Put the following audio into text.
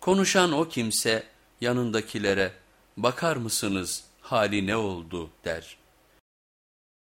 Konuşan o kimse yanındakilere bakar mısınız hali ne oldu der.